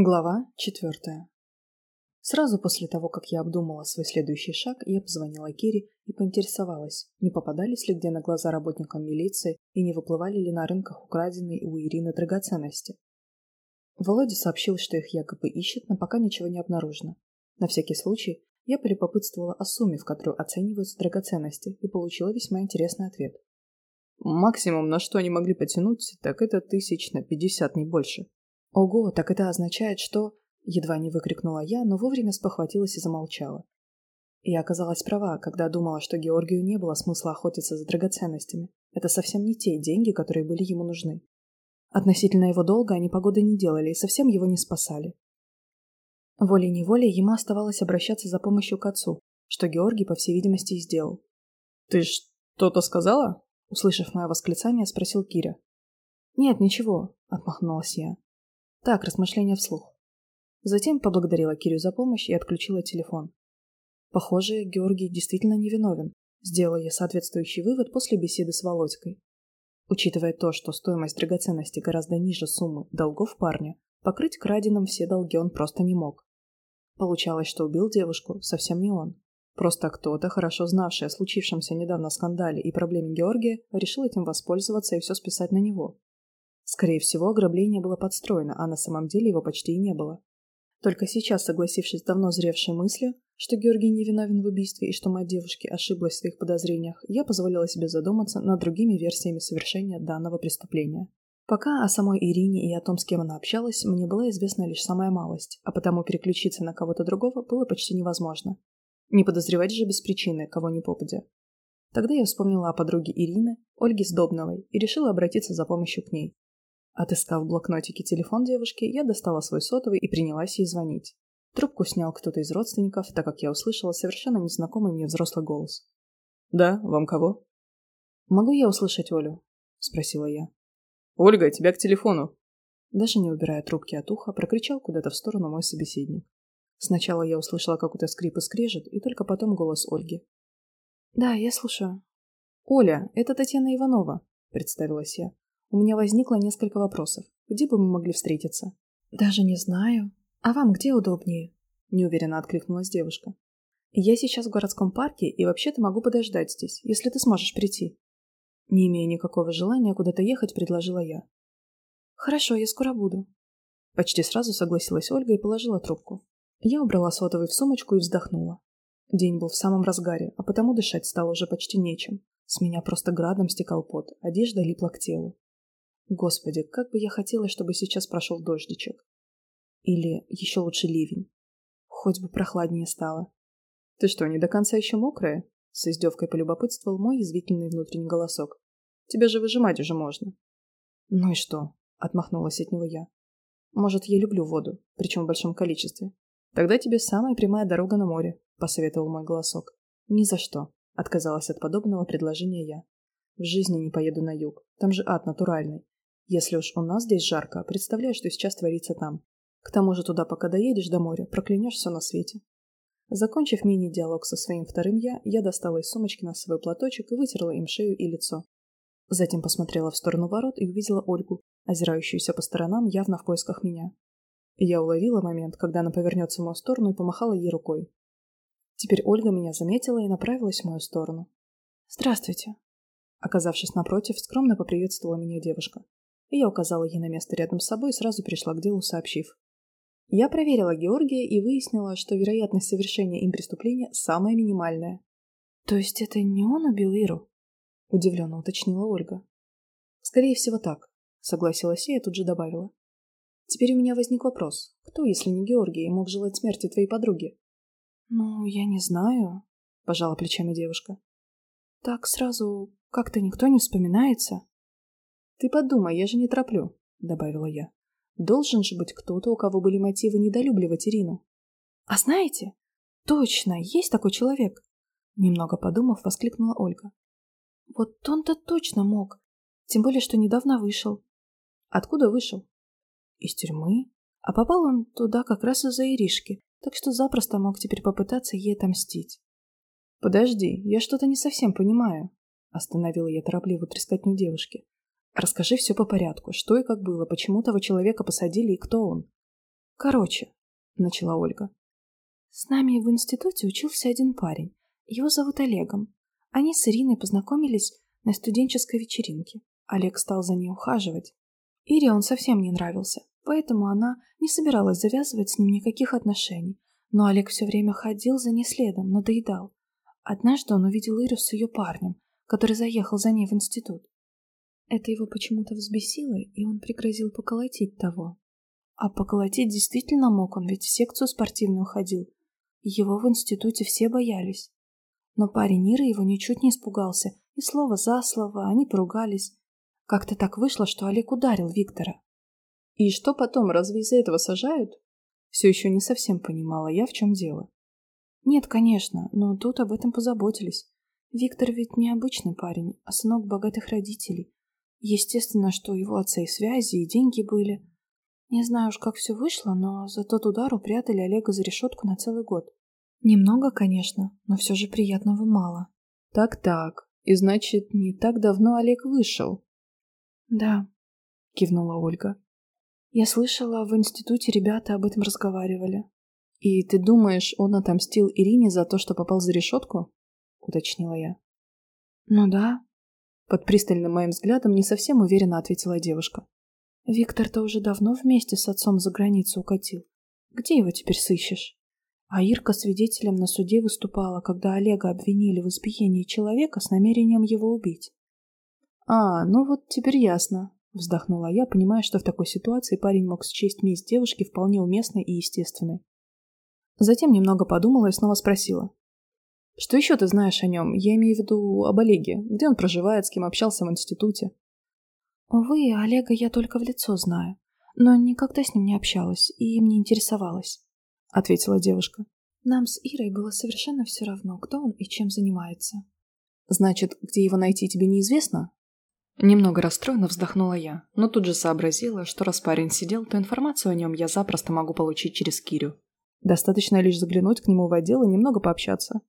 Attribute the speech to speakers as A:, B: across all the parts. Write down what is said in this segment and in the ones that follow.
A: Глава четвертая. Сразу после того, как я обдумала свой следующий шаг, я позвонила Кире и поинтересовалась, не попадались ли где на глаза работникам милиции и не выплывали ли на рынках украденные у Ирины драгоценности. Володя сообщил, что их якобы ищет, но пока ничего не обнаружено. На всякий случай я полюбопытствовала о сумме, в которую оцениваются драгоценности, и получила весьма интересный ответ. Максимум, на что они могли потянуть, так это тысяч на пятьдесят, не больше. Ого, так это означает, что... Едва не выкрикнула я, но вовремя спохватилась и замолчала. Я оказалась права, когда думала, что Георгию не было смысла охотиться за драгоценностями. Это совсем не те деньги, которые были ему нужны. Относительно его долга они погоды не делали и совсем его не спасали. Волей-неволей ему оставалось обращаться за помощью к отцу, что Георгий, по всей видимости, и сделал. «Ты что-то сказала?» Услышав мое восклицание, спросил Киря. «Нет, ничего», — отмахнулась я. Так, размышления вслух. Затем поблагодарила Кирю за помощь и отключила телефон. Похоже, Георгий действительно невиновен, сделала я соответствующий вывод после беседы с Володькой. Учитывая то, что стоимость драгоценности гораздо ниже суммы долгов парня, покрыть краденым все долги он просто не мог. Получалось, что убил девушку совсем не он. Просто кто-то, хорошо знавший о случившемся недавно скандале и проблеме Георгия, решил этим воспользоваться и все списать на него. Скорее всего, ограбление было подстроено, а на самом деле его почти и не было. Только сейчас, согласившись с давно зревшей мыслью, что Георгий не виновен в убийстве и что мать девушки ошиблась в своих подозрениях, я позволила себе задуматься над другими версиями совершения данного преступления. Пока о самой Ирине и о том, с кем она общалась, мне была известна лишь самая малость, а потому переключиться на кого-то другого было почти невозможно. Не подозревать же без причины, кого ни попадя. Тогда я вспомнила о подруге Ирины, Ольге Сдобновой, и решила обратиться за помощью к ней. Отыскав в блокнотике телефон девушки, я достала свой сотовый и принялась ей звонить. Трубку снял кто-то из родственников, так как я услышала совершенно незнакомый мне взрослый голос. «Да, вам кого?» «Могу я услышать Олю?» – спросила я. «Ольга, тебя к телефону!» Даже не убирая трубки от уха, прокричал куда-то в сторону мой собеседник. Сначала я услышала какой-то скрип и скрежет, и только потом голос Ольги. «Да, я слушаю». «Оля, это Татьяна Иванова», – представилась я. У меня возникло несколько вопросов. Где бы мы могли встретиться? Даже не знаю. А вам где удобнее? Неуверенно откликнулась девушка. Я сейчас в городском парке и вообще-то могу подождать здесь, если ты сможешь прийти. Не имея никакого желания куда-то ехать, предложила я. Хорошо, я скоро буду. Почти сразу согласилась Ольга и положила трубку. Я убрала сотовый в сумочку и вздохнула. День был в самом разгаре, а потому дышать стало уже почти нечем. С меня просто градом стекал пот, одежда липла к телу. Господи, как бы я хотела, чтобы сейчас прошел дождичек. Или еще лучше ливень. Хоть бы прохладнее стало. Ты что, не до конца еще мокрая? С издевкой полюбопытствовал мой язвительный внутренний голосок. Тебя же выжимать уже можно. Ну и что? Отмахнулась от него я. Может, я люблю воду, причем в большом количестве. Тогда тебе самая прямая дорога на море, посоветовал мой голосок. Ни за что, отказалась от подобного предложения я. В жизни не поеду на юг, там же ад натуральный. Если уж у нас здесь жарко, представляю, что сейчас творится там. К тому же туда, пока доедешь до моря, проклянешь все на свете. Закончив мини-диалог со своим вторым «я», я достала из сумочки на свой платочек и вытерла им шею и лицо. Затем посмотрела в сторону ворот и увидела Ольгу, озирающуюся по сторонам явно в поисках меня. Я уловила момент, когда она повернется в мою сторону и помахала ей рукой. Теперь Ольга меня заметила и направилась в мою сторону. «Здравствуйте!» Оказавшись напротив, скромно поприветствовала меня девушка и я указала ей на место рядом с собой и сразу пришла к делу, сообщив. Я проверила Георгия и выяснила, что вероятность совершения им преступления самая минимальная. «То есть это не он убил Иру?» – удивленно уточнила Ольга. «Скорее всего так», – согласилась я и тут же добавила. «Теперь у меня возник вопрос. Кто, если не Георгий, мог желать смерти твоей подруги?» «Ну, я не знаю», – пожала плечами девушка. «Так сразу как-то никто не вспоминается». «Ты подумай, я же не тороплю», — добавила я. «Должен же быть кто-то, у кого были мотивы недолюбливать Ирину». «А знаете, точно, есть такой человек!» Немного подумав, воскликнула Ольга. «Вот он-то точно мог, тем более, что недавно вышел». «Откуда вышел?» «Из тюрьмы. А попал он туда как раз из-за Иришки, так что запросто мог теперь попытаться ей отомстить». «Подожди, я что-то не совсем понимаю», — остановила я торопливо трескотню девушки. Расскажи все по порядку. Что и как было, почему того человека посадили и кто он? Короче, начала Ольга. С нами в институте учился один парень. Его зовут Олегом. Они с Ириной познакомились на студенческой вечеринке. Олег стал за ней ухаживать. Ире он совсем не нравился, поэтому она не собиралась завязывать с ним никаких отношений. Но Олег все время ходил за ней следом, надоедал. Однажды он увидел Иру с ее парнем, который заехал за ней в институт. Это его почему-то взбесило, и он пригрозил поколотить того. А поколотить действительно мог он, ведь в секцию спортивную ходил. Его в институте все боялись. Но парень Иры его ничуть не испугался, и слово за слово они поругались. Как-то так вышло, что Олег ударил Виктора. И что потом, разве из-за этого сажают? Все еще не совсем понимала я, в чем дело. Нет, конечно, но тут об этом позаботились. Виктор ведь не обычный парень, а сынок богатых родителей. Естественно, что у его отца и связи, и деньги были. Не знаю уж, как все вышло, но за тот удар упрятали Олега за решетку на целый год. Немного, конечно, но все же приятного мало. Так-так, и значит, не так давно Олег вышел? Да, кивнула Ольга. Я слышала, в институте ребята об этом разговаривали. «И ты думаешь, он отомстил Ирине за то, что попал за решетку?» — уточнила я. «Ну да». Под пристальным моим взглядом не совсем уверенно ответила девушка. «Виктор-то уже давно вместе с отцом за границу укатил. Где его теперь сыщешь?» А Ирка свидетелем на суде выступала, когда Олега обвинили в избиении человека с намерением его убить. «А, ну вот теперь ясно», — вздохнула я, понимая, что в такой ситуации парень мог счесть месть девушки вполне уместной и естественной. Затем немного подумала и снова спросила. «Что еще ты знаешь о нем? Я имею в виду об Олеге. Где он проживает, с кем общался в институте?» «Увы, Олега я только в лицо знаю, но никогда с ним не общалась и им не интересовалась», — ответила девушка. «Нам с Ирой было совершенно все равно, кто он и чем занимается». «Значит, где его найти тебе неизвестно?» Немного расстроенно вздохнула я, но тут же сообразила, что раз парень сидел, то информацию о нем я запросто могу получить через Кирю. Достаточно лишь заглянуть к нему в отдел и немного пообщаться.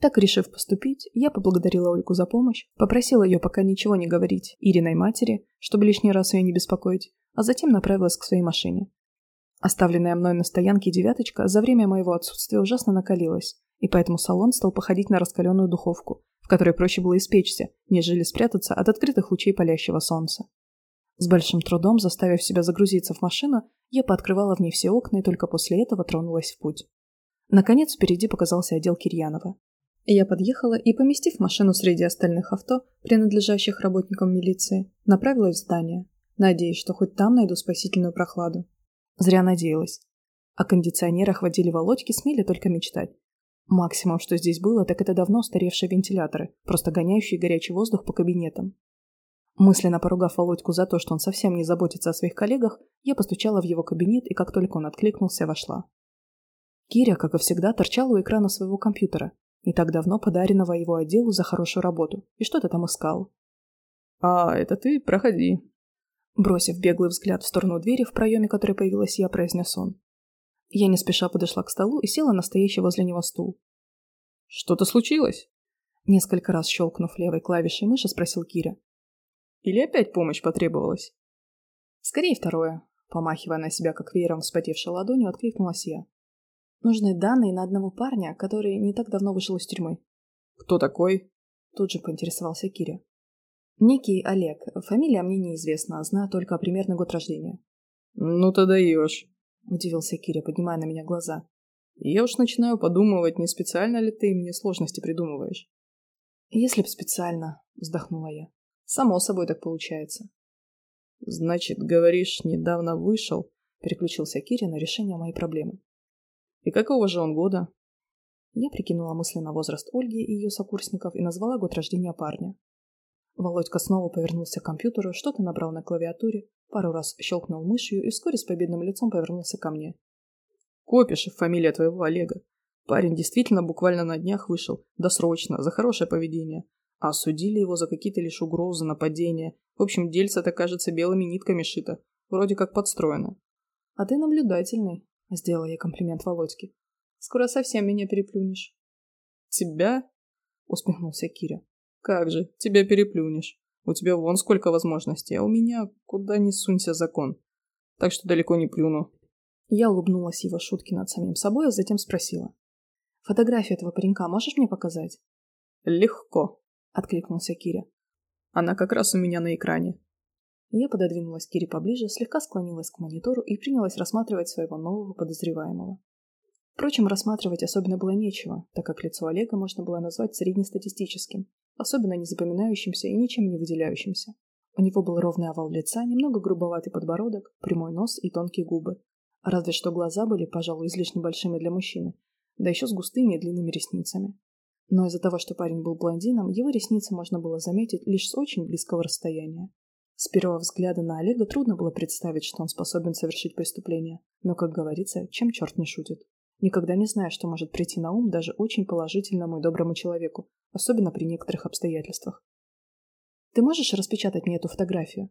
A: Так, решив поступить, я поблагодарила Ольгу за помощь, попросила ее пока ничего не говорить Ириной матери, чтобы лишний раз ее не беспокоить, а затем направилась к своей машине. Оставленная мной на стоянке девяточка за время моего отсутствия ужасно накалилась, и поэтому салон стал походить на раскаленную духовку, в которой проще было испечься, нежели спрятаться от открытых лучей палящего солнца. С большим трудом, заставив себя загрузиться в машину, я пооткрывала в ней все окна и только после этого тронулась в путь. Наконец, впереди показался отдел Кирьянова. Я подъехала и, поместив машину среди остальных авто, принадлежащих работникам милиции, направилась в здание, надеясь, что хоть там найду спасительную прохладу. Зря надеялась. О кондиционерах водили Володьки смели только мечтать. Максимум, что здесь было, так это давно устаревшие вентиляторы, просто гоняющие горячий воздух по кабинетам. Мысленно поругав Володьку за то, что он совсем не заботится о своих коллегах, я постучала в его кабинет и, как только он откликнулся, вошла. Киря, как и всегда, торчала у экрана своего компьютера, не так давно подаренного его отделу за хорошую работу, и что-то там искал. «А, это ты? Проходи». Бросив беглый взгляд в сторону двери, в проеме которой появилась я, произнес он. Я не спеша подошла к столу и села на стоящий возле него стул. «Что-то случилось?» Несколько раз щелкнув левой клавишей мыши, спросил Киря. Или опять помощь потребовалась? Скорее второе. Помахивая на себя как веером вспотевшей ладонью, откликнулась я. Нужны данные на одного парня, который не так давно вышел из тюрьмы. Кто такой? Тут же поинтересовался Киря. Некий Олег. Фамилия мне неизвестна, знаю только примерный год рождения. Ну ты даешь. Удивился Киря, поднимая на меня глаза. Я уж начинаю подумывать, не специально ли ты мне сложности придумываешь. Если б специально, вздохнула я. Само собой так получается. Значит, говоришь, недавно вышел, переключился Кири на решение моей проблемы. И какого же он года? Я прикинула мысленно возраст Ольги и ее сокурсников и назвала год рождения парня. Володька снова повернулся к компьютеру, что-то набрал на клавиатуре, пару раз щелкнул мышью и вскоре с победным лицом повернулся ко мне. «Копишев, фамилия твоего Олега. Парень действительно буквально на днях вышел, досрочно, за хорошее поведение. А осудили его за какие-то лишь угрозы, нападения. В общем, дельце-то, кажется, белыми нитками шито. Вроде как подстроено. А ты наблюдательный, сделала я комплимент Володьке. Скоро совсем меня переплюнешь. Тебя? Усмехнулся Киря. Как же, тебя переплюнешь. У тебя вон сколько возможностей, а у меня куда ни сунься закон. Так что далеко не плюну. Я улыбнулась его шутке над самим собой, а затем спросила. «Фотографию этого паренька можешь мне показать?»
B: «Легко», —
A: откликнулся Киря.
B: «Она как раз у меня на экране».
A: Я пододвинулась Кире поближе, слегка склонилась к монитору и принялась рассматривать своего нового подозреваемого. Впрочем, рассматривать особенно было нечего, так как лицо Олега можно было назвать среднестатистическим, особенно не запоминающимся и ничем не выделяющимся. У него был ровный овал лица, немного грубоватый подбородок, прямой нос и тонкие губы. Разве что глаза были, пожалуй, излишне большими для мужчины, да еще с густыми и длинными ресницами. Но из-за того, что парень был блондином, его ресницы можно было заметить лишь с очень близкого расстояния. С первого взгляда на Олега трудно было представить, что он способен совершить преступление, но, как говорится, чем черт не шутит. Никогда не знаешь, что может прийти на ум даже очень положительному и доброму человеку, особенно при некоторых обстоятельствах. «Ты можешь распечатать мне эту фотографию?»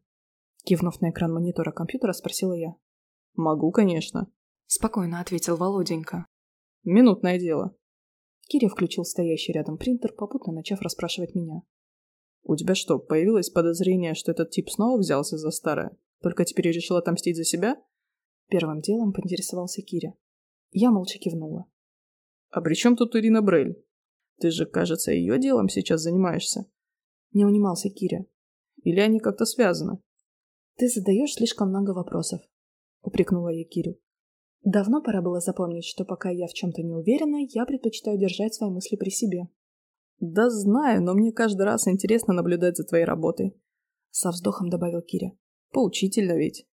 A: Кивнув на экран монитора компьютера, спросила я.
B: «Могу, конечно», —
A: спокойно ответил Володенька.
B: «Минутное дело».
A: Киря включил стоящий рядом принтер, попутно начав расспрашивать меня.
B: «У тебя что, появилось подозрение, что этот тип снова взялся за старое? Только теперь решил отомстить за себя?»
A: Первым делом поинтересовался Киря. Я молча кивнула.
B: «А при чем тут Ирина Брель? Ты же, кажется, ее делом сейчас занимаешься».
A: Не унимался Киря.
B: «Или они как-то связаны?»
A: «Ты задаешь слишком много вопросов», — упрекнула я Кирю. «Давно пора было запомнить, что пока я в чем-то не уверена, я предпочитаю держать свои мысли при себе».
B: «Да знаю, но мне каждый раз интересно наблюдать за твоей работой», — со вздохом добавил Киря. «Поучительно ведь».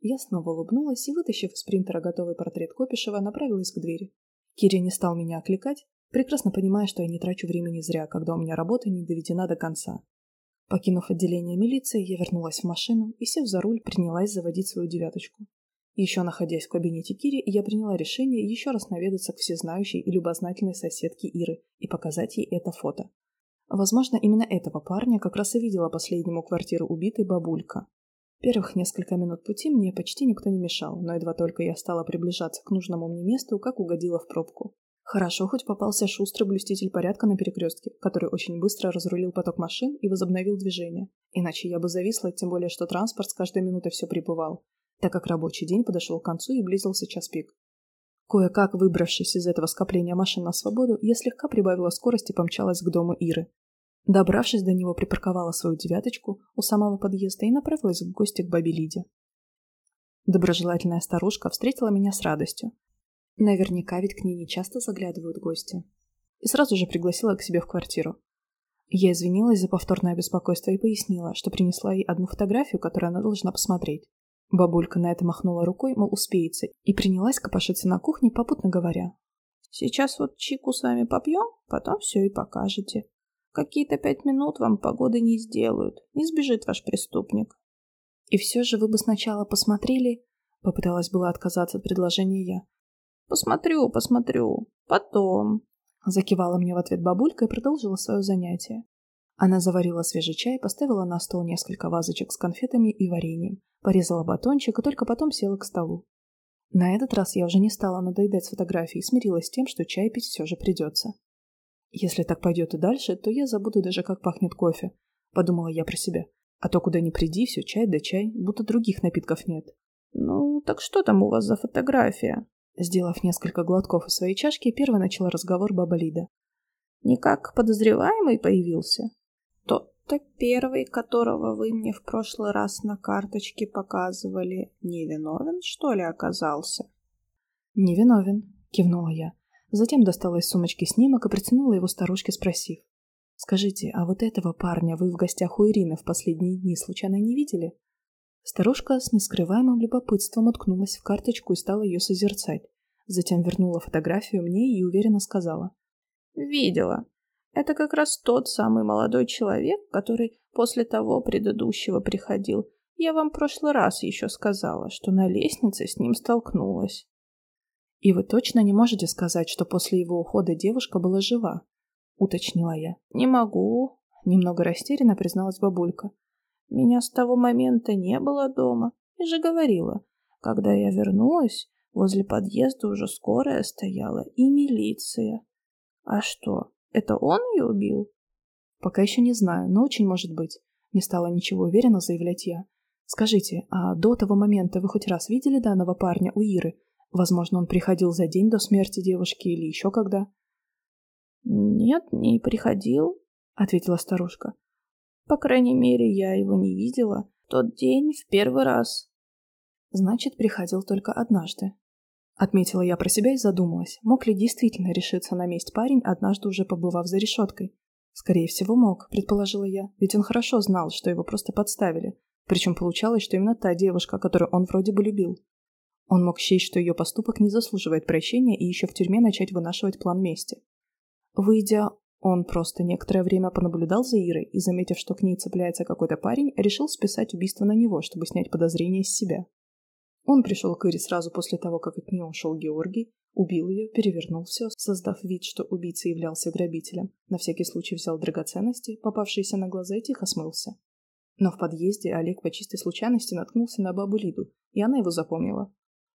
A: Я снова улыбнулась и, вытащив из принтера готовый портрет Копишева, направилась к двери. Киря не стал меня окликать, прекрасно понимая, что я не трачу времени зря, когда у меня работа не доведена до конца. Покинув отделение милиции, я вернулась в машину и, сев за руль, принялась заводить свою девяточку. Еще находясь в кабинете Кири, я приняла решение еще раз наведаться к всезнающей и любознательной соседке Иры и показать ей это фото. Возможно, именно этого парня как раз и видела последнему квартиру убитой бабулька. Первых несколько минут пути мне почти никто не мешал, но едва только я стала приближаться к нужному мне месту, как угодила в пробку. Хорошо, хоть попался шустрый блюститель порядка на перекрестке, который очень быстро разрулил поток машин и возобновил движение. Иначе я бы зависла, тем более, что транспорт с каждой минутой все прибывал, так как рабочий день подошел к концу и близился час пик. Кое-как выбравшись из этого скопления машин на свободу, я слегка прибавила скорость и помчалась к дому Иры. Добравшись до него, припарковала свою девяточку у самого подъезда и направилась в гости к бабе Лиде. Доброжелательная старушка встретила меня с радостью. Наверняка ведь к ней нечасто заглядывают гости. И сразу же пригласила к себе в квартиру. Я извинилась за повторное беспокойство и пояснила, что принесла ей одну фотографию, которую она должна посмотреть. Бабулька на это махнула рукой, мол, успеется, и принялась копошиться на кухне, попутно говоря. «Сейчас вот чику с вами попьем, потом все и покажете. Какие-то пять минут вам погоды не сделают. Не сбежит ваш преступник. И все же вы бы сначала посмотрели... Попыталась была отказаться от предложения я. Посмотрю, посмотрю. Потом. Закивала мне в ответ бабулька и продолжила свое занятие. Она заварила свежий чай, поставила на стол несколько вазочек с конфетами и вареньем, порезала батончик и только потом села к столу. На этот раз я уже не стала надоедать с фотографией и смирилась с тем, что чай пить все же придется. Если так пойдет и дальше, то я забуду даже, как пахнет кофе, подумала я про себя. А то куда ни приди, все чай да чай, будто других напитков нет. Ну, так что там у вас за фотография? Сделав несколько глотков из своей чашки, первой начала разговор баба Лида. Никак подозреваемый появился? Тот-то первый, которого вы мне в прошлый раз на карточке показывали, невиновен, что ли, оказался? Невиновен, кивнула я. Затем достала из сумочки снимок и протянула его старушке, спросив. «Скажите, а вот этого парня вы в гостях у Ирины в последние дни случайно не видели?» Старушка с нескрываемым любопытством уткнулась в карточку и стала ее созерцать. Затем вернула фотографию мне и уверенно сказала. «Видела. Это как раз тот самый молодой человек, который после того предыдущего приходил. Я вам в прошлый раз еще сказала, что на лестнице с ним столкнулась». «И вы точно не можете сказать, что после его ухода девушка была жива?» — уточнила я. «Не могу», — немного растерянно призналась бабулька. «Меня с того момента не было дома. Я же говорила, когда я вернулась, возле подъезда уже скорая стояла и милиция. А что, это он ее убил?» «Пока еще не знаю, но очень может быть», — не стала ничего уверенно заявлять я. «Скажите, а до того момента вы хоть раз видели данного парня у Иры?» Возможно, он приходил за день до смерти девушки или еще когда.
B: «Нет, не приходил», — ответила старушка. «По крайней мере, я его не видела. Тот день в первый раз».
A: «Значит, приходил только однажды». Отметила я про себя и задумалась, мог ли действительно решиться на месть парень, однажды уже побывав за решеткой. Скорее всего, мог, предположила я, ведь он хорошо знал, что его просто подставили. Причем получалось, что именно та девушка, которую он вроде бы любил. Он мог счесть, что ее поступок не заслуживает прощения и еще в тюрьме начать вынашивать план мести. Выйдя, он просто некоторое время понаблюдал за Ирой и, заметив, что к ней цепляется какой-то парень, решил списать убийство на него, чтобы снять подозрения с себя. Он пришел к Ире сразу после того, как от нее ушел Георгий, убил ее, перевернул все, создав вид, что убийца являлся грабителем, на всякий случай взял драгоценности, попавшиеся на глаза и тихо смылся. Но в подъезде Олег по чистой случайности наткнулся на бабу Лиду, и она его запомнила.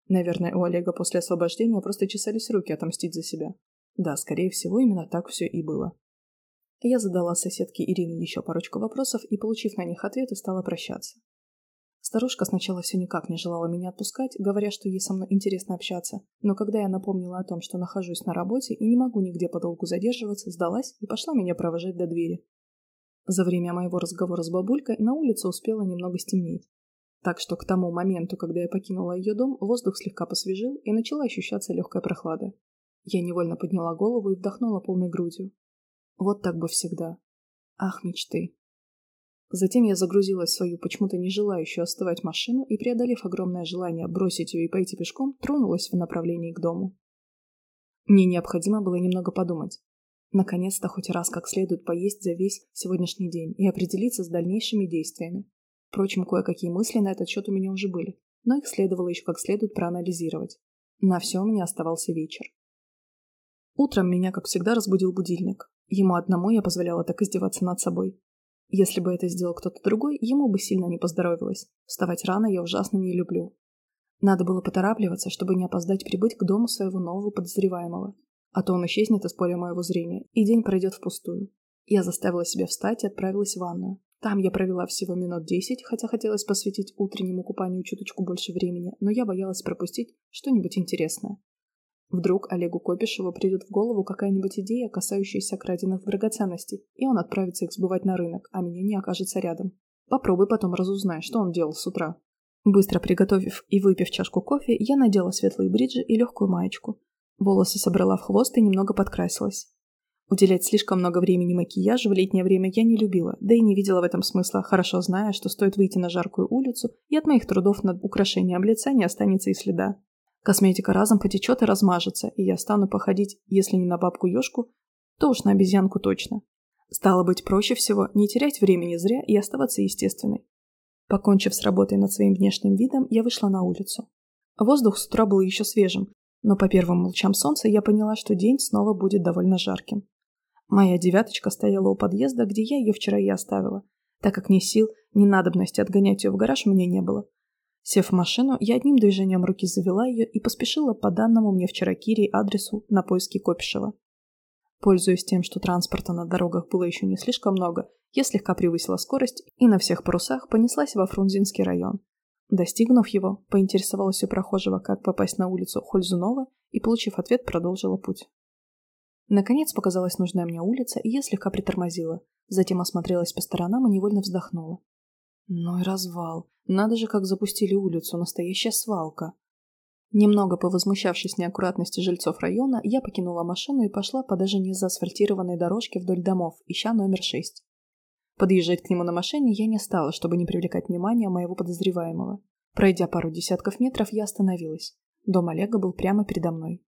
A: Наверное, у Олега после освобождения просто чесались руки отомстить за себя. Да, скорее всего, именно так все и было. Я задала соседке Ирине еще парочку вопросов и, получив на них ответы, стала прощаться. Старушка сначала все никак не желала меня отпускать, говоря, что ей со мной интересно общаться, но когда я напомнила о том, что нахожусь на работе и не могу нигде подолгу задерживаться, сдалась и пошла меня провожать до двери. За время моего разговора с бабулькой на улице успело немного стемнеть. Так что к тому моменту, когда я покинула ее дом, воздух слегка посвежил и начала ощущаться легкая прохлада. Я невольно подняла голову и вдохнула полной грудью. Вот так бы всегда. Ах, мечты. Затем я загрузилась в свою почему-то не желающую остывать машину и, преодолев огромное желание бросить ее и пойти пешком, тронулась в направлении к дому. Мне необходимо было немного подумать. Наконец-то хоть раз как следует поесть за весь сегодняшний день и определиться с дальнейшими действиями. Впрочем, кое-какие мысли на этот счет у меня уже были, но их следовало еще как следует проанализировать. На все у меня оставался вечер. Утром меня, как всегда, разбудил будильник. Ему одному я позволяла так издеваться над собой. Если бы это сделал кто-то другой, ему бы сильно не поздоровилось. Вставать рано я ужасно не люблю. Надо было поторапливаться, чтобы не опоздать прибыть к дому своего нового подозреваемого. А то он исчезнет из поля моего зрения, и день пройдет впустую. Я заставила себя встать и отправилась в ванную. Там я провела всего минут десять, хотя хотелось посвятить утреннему купанию чуточку больше времени, но я боялась пропустить что-нибудь интересное. Вдруг Олегу Копишеву придет в голову какая-нибудь идея, касающаяся краденных драгоценностей, и он отправится их сбывать на рынок, а меня не окажется рядом. Попробуй потом разузнай, что он делал с утра. Быстро приготовив и выпив чашку кофе, я надела светлые бриджи и легкую маечку. Волосы собрала в хвост и немного подкрасилась. Уделять слишком много времени макияжу в летнее время я не любила, да и не видела в этом смысла, хорошо зная, что стоит выйти на жаркую улицу, и от моих трудов над украшением лица не останется и следа. Косметика разом потечет и размажется, и я стану походить, если не на бабку-ёшку, то уж на обезьянку точно. Стало быть, проще всего не терять времени зря и оставаться естественной. Покончив с работой над своим внешним видом, я вышла на улицу. Воздух с утра был еще свежим, но по первым лучам солнца я поняла, что день снова будет довольно жарким. Моя девяточка стояла у подъезда, где я ее вчера и оставила, так как ни сил, ни надобности отгонять ее в гараж меня не было. Сев в машину, я одним движением руки завела ее и поспешила по данному мне вчера Кире адресу на поиски Копишева. Пользуясь тем, что транспорта на дорогах было еще не слишком много, я слегка превысила скорость и на всех парусах понеслась во Фрунзенский район. Достигнув его, поинтересовалась у прохожего, как попасть на улицу Хользунова, и, получив ответ, продолжила путь. Наконец показалась нужная мне улица, и я слегка притормозила. Затем осмотрелась по сторонам и невольно вздохнула. Ну и развал. Надо же, как запустили улицу, настоящая свалка. Немного повозмущавшись неаккуратности жильцов района, я покинула машину и пошла по даже не заасфальтированной дорожке вдоль домов, ища номер 6. Подъезжать к нему на машине я не стала, чтобы не привлекать внимания моего подозреваемого. Пройдя пару десятков метров, я остановилась. Дом Олега был прямо передо мной.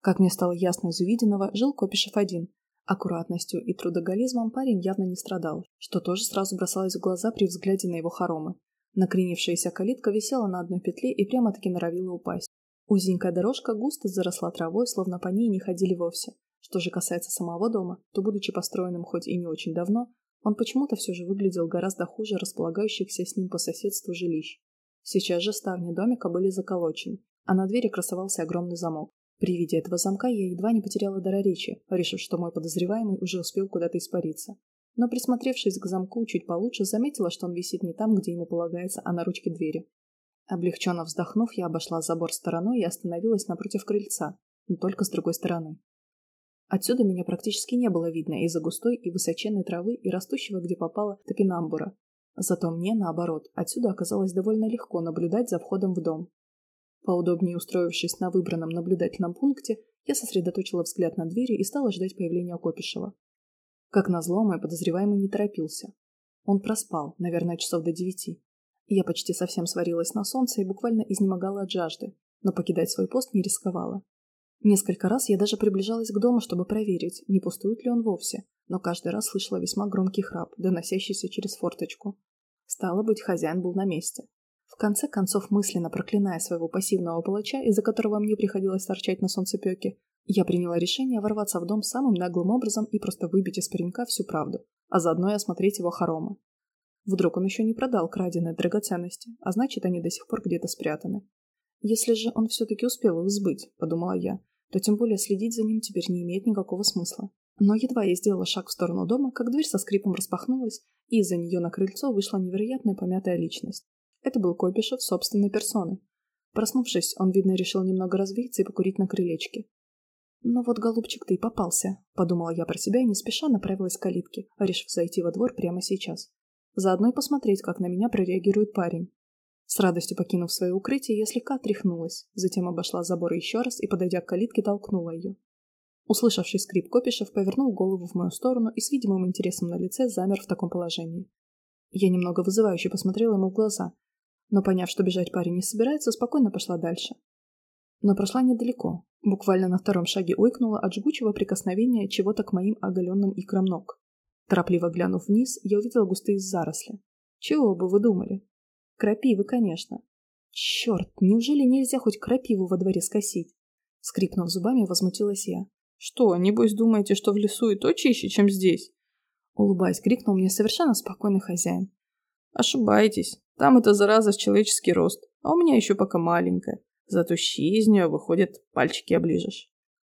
A: Как мне стало ясно из увиденного, жил Копишев один, Аккуратностью и трудоголизмом парень явно не страдал, что тоже сразу бросалось в глаза при взгляде на его хоромы. Накренившаяся калитка висела на одной петле и прямо-таки норовила упасть. Узенькая дорожка густо заросла травой, словно по ней не ходили вовсе. Что же касается самого дома, то, будучи построенным хоть и не очень давно, он почему-то все же выглядел гораздо хуже располагающихся с ним по соседству жилищ. Сейчас же ставни домика были заколочены, а на двери красовался огромный замок. При виде этого замка я едва не потеряла дар речи, решив, что мой подозреваемый уже успел куда-то испариться. Но присмотревшись к замку чуть получше, заметила, что он висит не там, где ему полагается, а на ручке двери. Облегченно вздохнув, я обошла забор стороной и остановилась напротив крыльца, но только с другой стороны. Отсюда меня практически не было видно из-за густой и высоченной травы и растущего где попало топинамбура. Зато мне, наоборот, отсюда оказалось довольно легко наблюдать за входом в дом. Поудобнее устроившись на выбранном наблюдательном пункте, я сосредоточила взгляд на двери и стала ждать появления Копишева. Как назло, мой подозреваемый не торопился. Он проспал, наверное, часов до девяти. Я почти совсем сварилась на солнце и буквально изнемогала от жажды, но покидать свой пост не рисковала. Несколько раз я даже приближалась к дому, чтобы проверить, не пустует ли он вовсе, но каждый раз слышала весьма громкий храп, доносящийся через форточку. Стало быть, хозяин был на месте. Конце концов, мысленно проклиная своего пассивного палача, из-за которого мне приходилось торчать на солнцепеке, я приняла решение ворваться в дом самым наглым образом и просто выбить из паренька всю правду, а заодно и осмотреть его хоромы. Вдруг он еще не продал краденые драгоценности, а значит, они до сих пор где-то спрятаны. Если же он все-таки успел их сбыть, подумала я, то тем более следить за ним теперь не имеет никакого смысла. Но едва я сделала шаг в сторону дома, как дверь со скрипом распахнулась, и из-за нее на крыльцо вышла невероятная помятая личность. Это был Копишев собственной персоной. Проснувшись, он, видно, решил немного развеяться и покурить на крылечке. «Ну вот, голубчик, ты и попался», — подумала я про себя и не спеша направилась к калитке, решив зайти во двор прямо сейчас. Заодно и посмотреть, как на меня прореагирует парень. С радостью покинув свое укрытие, я слегка отряхнулась, затем обошла забор еще раз и, подойдя к калитке, толкнула ее. Услышавший скрип Копишев повернул голову в мою сторону и с видимым интересом на лице замер в таком положении. Я немного вызывающе посмотрела ему в глаза, но, поняв, что бежать парень не собирается, спокойно пошла дальше. Но прошла недалеко, буквально на втором шаге ойкнула от жгучего прикосновения чего-то к моим оголенным икрам ног. Торопливо глянув вниз, я увидела густые заросли. Чего бы вы думали? Крапивы, конечно. Черт, неужели нельзя хоть крапиву во дворе скосить? Скрипнув зубами, возмутилась я. Что, небось думаете, что в лесу и то чище, чем здесь? Улыбаясь, крикнул мне совершенно спокойный хозяин. Ошибаетесь. Там эта зараза с человеческий рост, а у меня еще пока маленькая. Зато щи из нее выходят, пальчики оближешь.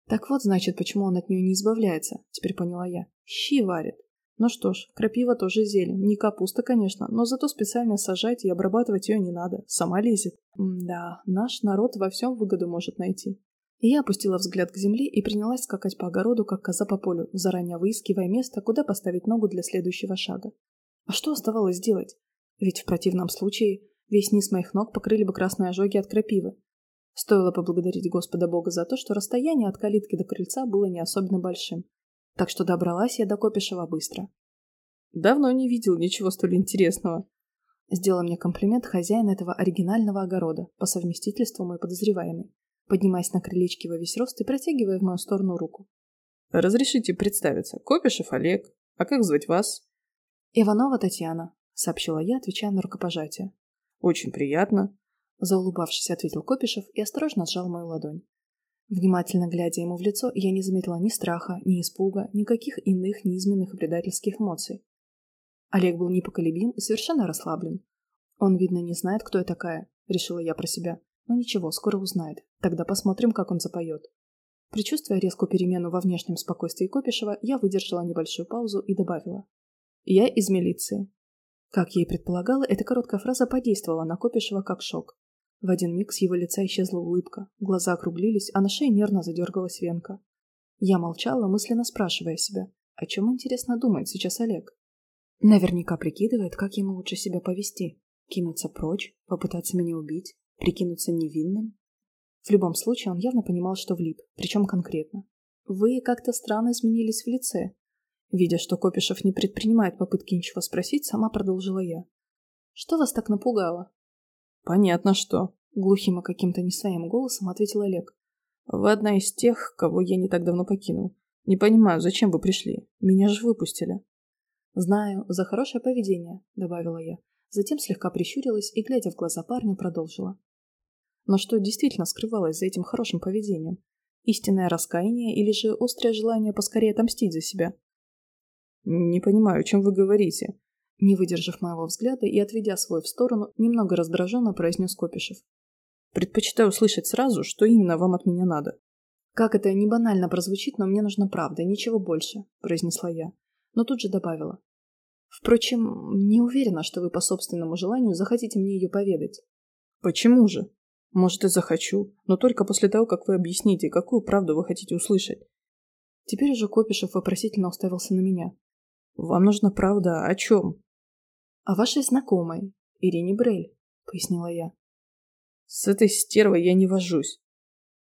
A: Так вот, значит, почему он от нее не избавляется, теперь поняла я. Щи варит. Ну что ж, крапива тоже зелень. Не капуста, конечно, но зато специально сажать и обрабатывать ее не надо. Сама лезет. Да, наш народ во всем выгоду может найти. И я опустила взгляд к земле и принялась скакать по огороду, как коза по полю, заранее выискивая место, куда поставить ногу для следующего шага. А что оставалось делать? Ведь в противном случае весь низ моих ног покрыли бы красные ожоги от крапивы. Стоило поблагодарить Господа Бога за то, что расстояние от калитки до крыльца было не особенно большим, так что добралась я до Копишева быстро. Давно не видел ничего столь интересного. Сделал мне комплимент хозяин этого оригинального огорода, по совместительству мой подозреваемый, поднимаясь на крылечке во весь рост и протягивая в мою сторону руку. «Разрешите представиться. Копишев Олег. А как звать вас?» «Иванова Татьяна», — сообщила я, отвечая на рукопожатие. «Очень приятно», — заулыбавшись, ответил Копишев и осторожно сжал мою ладонь. Внимательно глядя ему в лицо, я не заметила ни страха, ни испуга, никаких иных низменных и предательских эмоций. Олег был непоколебим и совершенно расслаблен. Он, видно, не знает, кто я такая, решила я про себя. Но ничего, скоро узнает. Тогда посмотрим, как он запоет. Причувствуя резкую перемену во внешнем спокойствии Копишева, я выдержала небольшую паузу и добавила. «Я из милиции». Как я и предполагала, эта короткая фраза подействовала на Копишева как шок. В один миг с его лица исчезла улыбка, глаза округлились, а на шее нервно задергалась венка. Я молчала, мысленно спрашивая себя, о чем, интересно, думает сейчас Олег? Наверняка прикидывает, как ему лучше себя повести. Кинуться прочь, попытаться меня убить, прикинуться невинным. В любом случае, он явно понимал, что влип, причем конкретно. Вы как-то странно изменились в лице. Видя, что Копишев не предпринимает попытки ничего спросить, сама продолжила я. Что вас так напугало? «Понятно, что», — глухим и каким-то не своим голосом ответил Олег. «Вы одна из тех, кого я не так давно покинул. Не понимаю, зачем вы пришли? Меня же выпустили». «Знаю, за хорошее поведение», — добавила я. Затем слегка прищурилась и, глядя в глаза парню, продолжила. Но что действительно скрывалось за этим хорошим поведением? Истинное раскаяние или же острое желание поскорее отомстить за себя? «Не понимаю, о чем вы говорите», не выдержав моего взгляда и отведя свой в сторону, немного раздраженно произнес Копишев. «Предпочитаю услышать сразу, что именно вам от меня надо». «Как это не банально прозвучит, но мне нужна правда, ничего больше», – произнесла я, но тут же добавила. «Впрочем, не уверена, что вы по собственному желанию захотите мне ее поведать». Почему же? Может, и захочу, но только после того, как вы объясните, какую правду вы хотите услышать. Теперь уже Копишев вопросительно уставился на меня. Вам нужна правда о чем? О вашей знакомой, Ирине Брель, пояснила я. С этой стервой я не вожусь.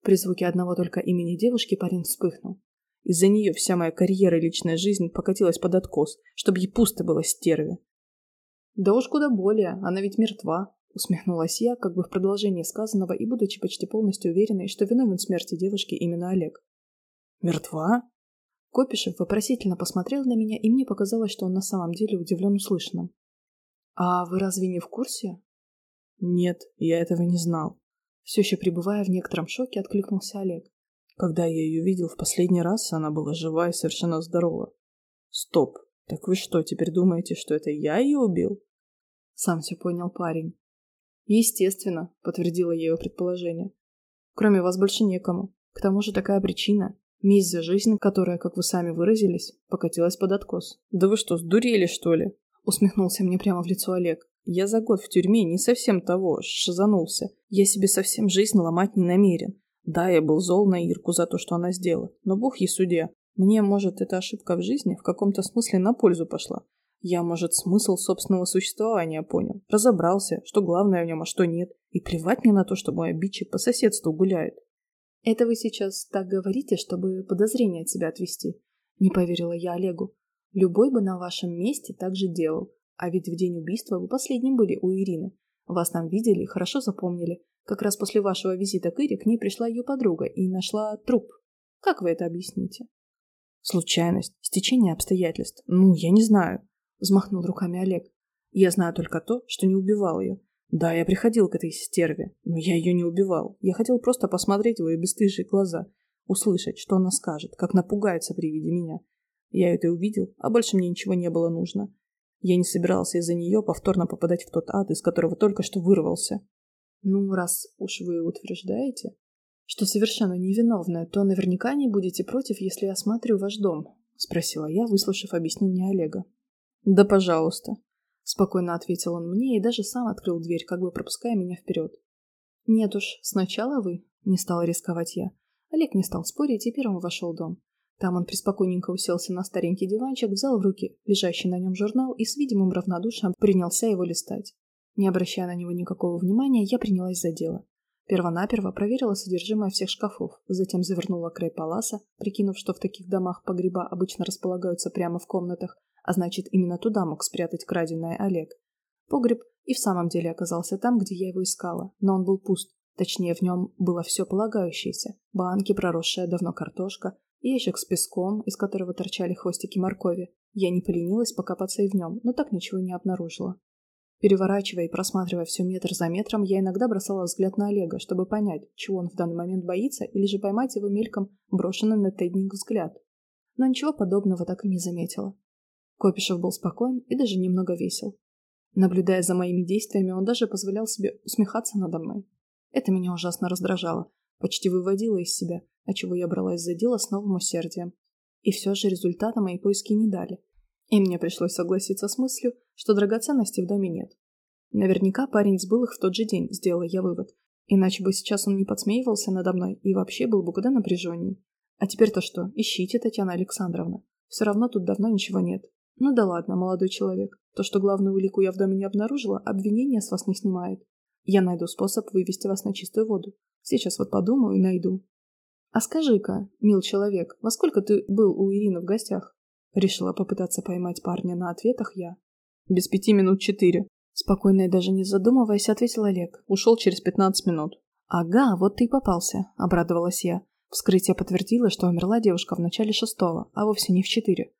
A: При звуке одного только имени девушки парень вспыхнул. Из-за нее вся моя карьера и личная жизнь покатилась под откос, чтобы ей пусто было стерве. Да уж куда более, она ведь мертва, усмехнулась я, как бы в продолжении сказанного и будучи почти полностью уверенной, что виновен в смерти девушки именно Олег. Мертва? Копишев вопросительно посмотрел на меня, и мне показалось, что он на самом деле удивлен услышанным. «А вы разве не в курсе?» «Нет, я этого не знал». Все еще пребывая в некотором шоке, откликнулся Олег. Когда я ее видел в последний раз, она была жива и совершенно здорова. Стоп, так вы что, теперь думаете, что это я ее убил? Сам все понял парень. Естественно, подтвердила я ее предположение. Кроме вас больше некому. К тому же такая причина. За жизнь, которая, как вы сами выразились, покатилась под откос. Да вы что, сдурели, что ли? Усмехнулся мне прямо в лицо Олег. Я за год в тюрьме не совсем того, шизанулся. Я себе совсем жизнь ломать не намерен. Да, я был зол на Ирку за то, что она сделала, но бог ей судья. Мне, может, эта ошибка в жизни в каком-то смысле на пользу пошла. Я, может, смысл собственного существования понял, разобрался, что главное в нем, а что нет, и плевать мне на то, что мой обидчик по соседству гуляет. «Это вы сейчас так говорите, чтобы подозрение от себя отвести?» Не поверила я Олегу. «Любой бы на вашем месте так же делал. А ведь в день убийства вы последним были у Ирины. Вас там видели хорошо запомнили. Как раз после вашего визита к Ире к ней пришла ее подруга и нашла труп. Как вы это объясните? Случайность, стечение обстоятельств. Ну, я не знаю. Взмахнул руками Олег. Я знаю только то, что не убивал ее. Да, я приходил к этой стерве, но я ее не убивал. Я хотел просто посмотреть в ее бесстыжие глаза, услышать, что она скажет, как напугается при виде меня. Я это увидел, а больше мне ничего не было нужно. Я не собирался из-за нее повторно попадать в тот ад, из которого только что вырвался. Ну, раз уж вы утверждаете, что совершенно невиновная, то наверняка не будете против, если я осмотрю ваш дом, спросила я, выслушав объяснение Олега. Да, пожалуйста, спокойно ответил он мне и даже сам открыл дверь, как бы пропуская меня вперед. Нет уж, сначала вы, не стала рисковать я. Олег не стал спорить и первым вошел в дом. Там он преспокойненько уселся на старенький диванчик, взял в руки лежащий на нем журнал и с видимым равнодушием принялся его листать. Не обращая на него никакого внимания, я принялась за дело. Первонаперво проверила содержимое всех шкафов, затем завернула край паласа, прикинув, что в таких домах погреба обычно располагаются прямо в комнатах, а значит, именно туда мог спрятать краденое Олег. Погреб и в самом деле оказался там, где я его искала, но он был пуст. Точнее, в нем было все полагающееся. Банки, проросшая давно картошка, ящик с песком, из которого торчали хвостики моркови. Я не поленилась покопаться и в нем, но так ничего не обнаружила. Переворачивая и просматривая все метр за метром, я иногда бросала взгляд на Олега, чтобы понять, чего он в данный момент боится, или же поймать его мельком брошенный на тайник взгляд. Но ничего подобного так и не заметила. Копишев был спокоен и даже немного весел. Наблюдая за моими действиями, он даже позволял себе усмехаться надо мной. Это меня ужасно раздражало, почти выводило из себя, отчего я бралась за дело с новым усердием. И все же результата мои поиски не дали. И мне пришлось согласиться с мыслью, что драгоценностей в доме нет. Наверняка парень сбыл их в тот же день, сделала я вывод. Иначе бы сейчас он не подсмеивался надо мной и вообще был бы куда напряженней. А теперь-то что? Ищите, Татьяна Александровна. Все равно тут давно ничего нет. Ну да ладно, молодой человек. То, что главную улику я в доме не обнаружила, обвинение с вас не снимает. Я найду способ вывести вас на чистую воду. Сейчас вот подумаю и найду. А скажи-ка, мил человек, во сколько ты был у Ирины в гостях? Решила попытаться поймать парня на ответах я. Без пяти минут четыре. Спокойно и даже не задумываясь, ответил Олег. Ушел через пятнадцать минут. Ага, вот ты и попался, обрадовалась я. Вскрытие подтвердило, что умерла девушка в начале шестого, а вовсе не в четыре.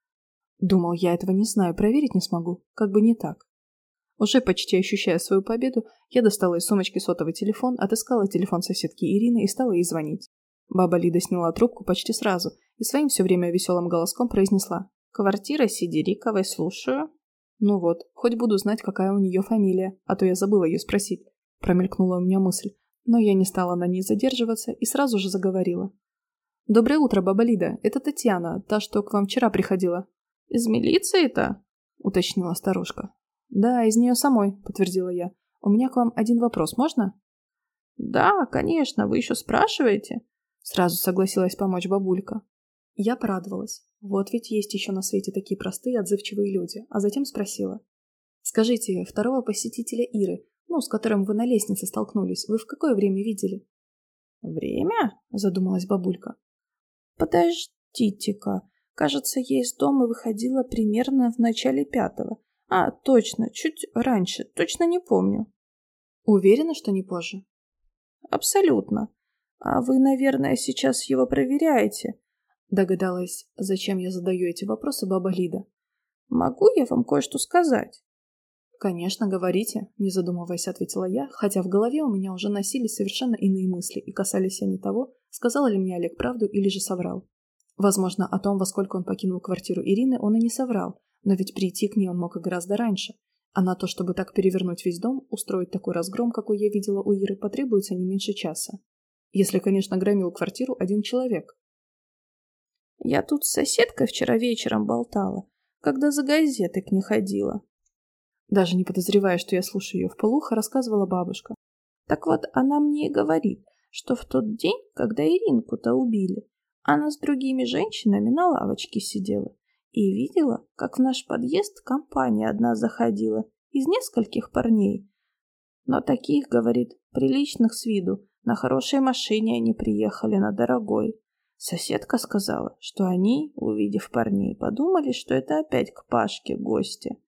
A: Думал, я этого не знаю, проверить не смогу. Как бы не так. Уже почти ощущая свою победу, я достала из сумочки сотовый телефон, отыскала телефон соседки Ирины и стала ей звонить. Баба Лида сняла трубку почти сразу и своим все время веселым голоском произнесла «Квартира Сидериковой, слушаю». Ну вот, хоть буду знать, какая у нее фамилия, а то я забыла ее спросить. Промелькнула у меня мысль, но я не стала на ней задерживаться и сразу же заговорила. «Доброе утро, баба Лида. Это Татьяна, та, что к вам вчера приходила». «Из милиции-то?» — уточнила старушка. «Да, из нее самой», — подтвердила я. «У меня к вам один вопрос, можно?»
B: Да, конечно, вы еще спрашиваете?
A: Сразу согласилась помочь бабулька. Я порадовалась. Вот ведь есть еще на свете такие простые отзывчивые люди. А затем спросила. Скажите, второго посетителя Иры, ну, с которым вы на лестнице столкнулись, вы в какое время видели?
B: Время? Задумалась бабулька. Подождите-ка. Кажется, я из дома выходила примерно в начале пятого. А, точно, чуть раньше, точно не помню.
A: Уверена, что не позже?
B: Абсолютно. А вы, наверное, сейчас его проверяете.
A: Догадалась, зачем я задаю эти вопросы баба Лида.
B: Могу я вам кое-что сказать?
A: «Конечно, говорите», — не задумываясь, ответила я, хотя в голове у меня уже носились совершенно иные мысли и касались они того, сказал ли мне Олег правду или же соврал. Возможно, о том, во сколько он покинул квартиру Ирины, он и не соврал, но ведь прийти к ней он мог и гораздо раньше. А на то, чтобы так перевернуть весь дом, устроить такой разгром, какой я видела у Иры, потребуется не меньше часа. Если, конечно, громил квартиру один человек.
B: Я тут с соседкой вчера вечером болтала, когда за газетой к ней ходила.
A: Даже не подозревая, что я слушаю ее вполуха, рассказывала бабушка.
B: Так вот, она мне и говорит, что в тот день, когда Иринку-то убили, она с другими женщинами на лавочке сидела и видела, как в наш подъезд компания одна заходила из нескольких парней. Но таких, говорит, приличных с виду, на хорошей машине они приехали, на дорогой. Соседка сказала, что они, увидев парней, подумали, что это опять к Пашке гости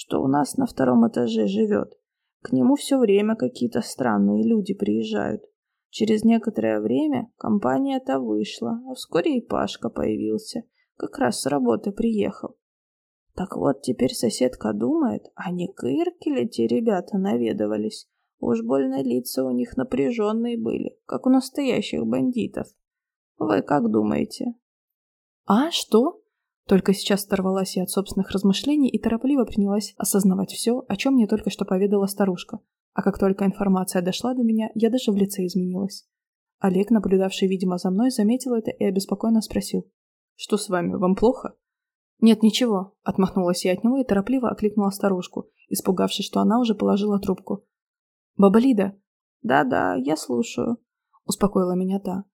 B: что у нас на втором этаже живет. К нему все время какие-то странные люди приезжают. Через некоторое время компания-то вышла, а вскоре и Пашка появился. Как раз с работы приехал. Так вот, теперь соседка думает, а не к Ирке ли те ребята наведывались? Уж больно лица у них напряженные были, как у настоящих бандитов. Вы как думаете?
A: А, что? Только сейчас оторвалась я от собственных размышлений и торопливо принялась осознавать все, о чем мне только что поведала старушка. А как только информация дошла до меня, я даже в лице изменилась. Олег, наблюдавший, видимо, за мной, заметил это и обеспокоенно спросил. «Что с вами? Вам плохо?» «Нет, ничего», — отмахнулась я от него и торопливо окликнула старушку, испугавшись, что она уже положила трубку. «Баба Лида!»
B: «Да-да, я слушаю», —
A: успокоила меня та.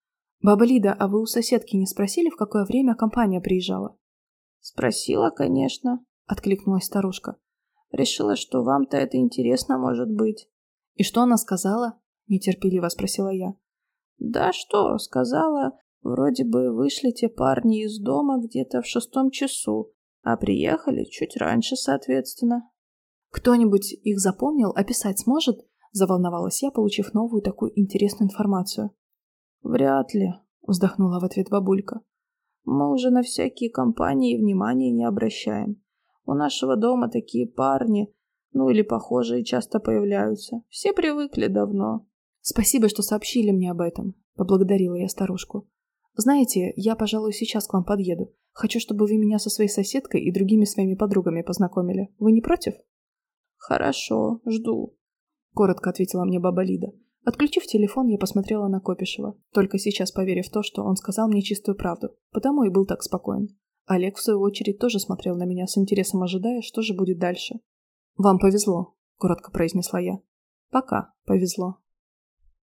A: «Баба Лида, а вы у соседки не спросили, в какое время компания приезжала?»
B: Спросила, конечно, откликнулась старушка. Решила, что вам-то это интересно может быть.
A: И что она сказала? Нетерпеливо спросила я.
B: Да что, сказала, вроде бы вышли те парни из дома где-то в шестом часу, а приехали чуть раньше, соответственно.
A: Кто-нибудь их запомнил, описать сможет? Заволновалась я, получив новую такую интересную информацию.
B: Вряд ли, вздохнула в ответ бабулька. Мы уже на всякие компании внимания не обращаем. У нашего дома такие парни, ну или похожие, часто появляются. Все привыкли давно.
A: Спасибо, что сообщили мне об этом, поблагодарила я старушку. Знаете, я, пожалуй, сейчас к вам подъеду. Хочу, чтобы вы меня со своей соседкой и другими своими подругами познакомили. Вы не против?
B: Хорошо, жду,
A: коротко ответила мне баба Лида. Отключив телефон, я посмотрела на Копишева, только сейчас поверив в то, что он сказал мне чистую правду, потому и был так спокоен. Олег, в свою очередь, тоже смотрел на меня с интересом, ожидая, что же будет дальше. «Вам повезло», — коротко произнесла я. «Пока повезло».